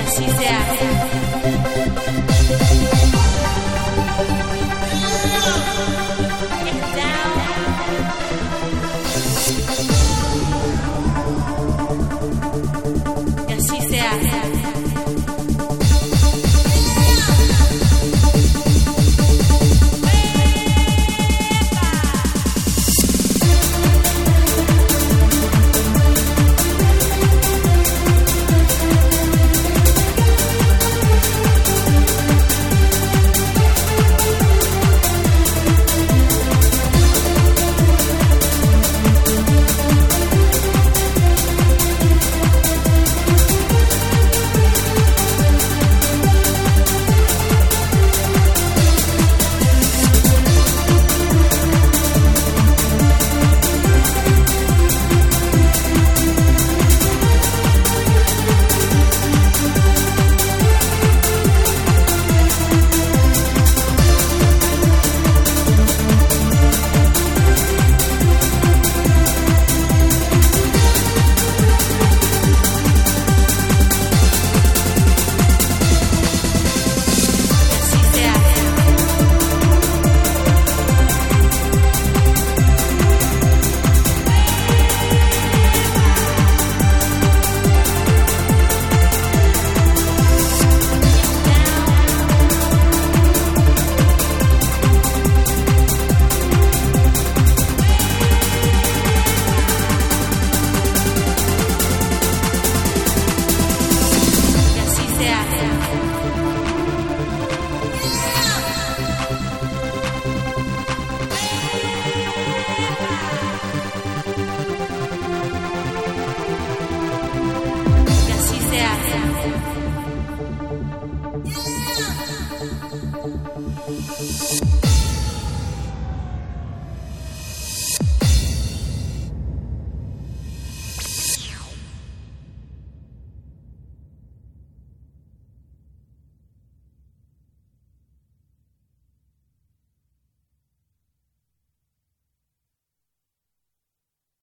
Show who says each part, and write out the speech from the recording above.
Speaker 1: así se hace. Música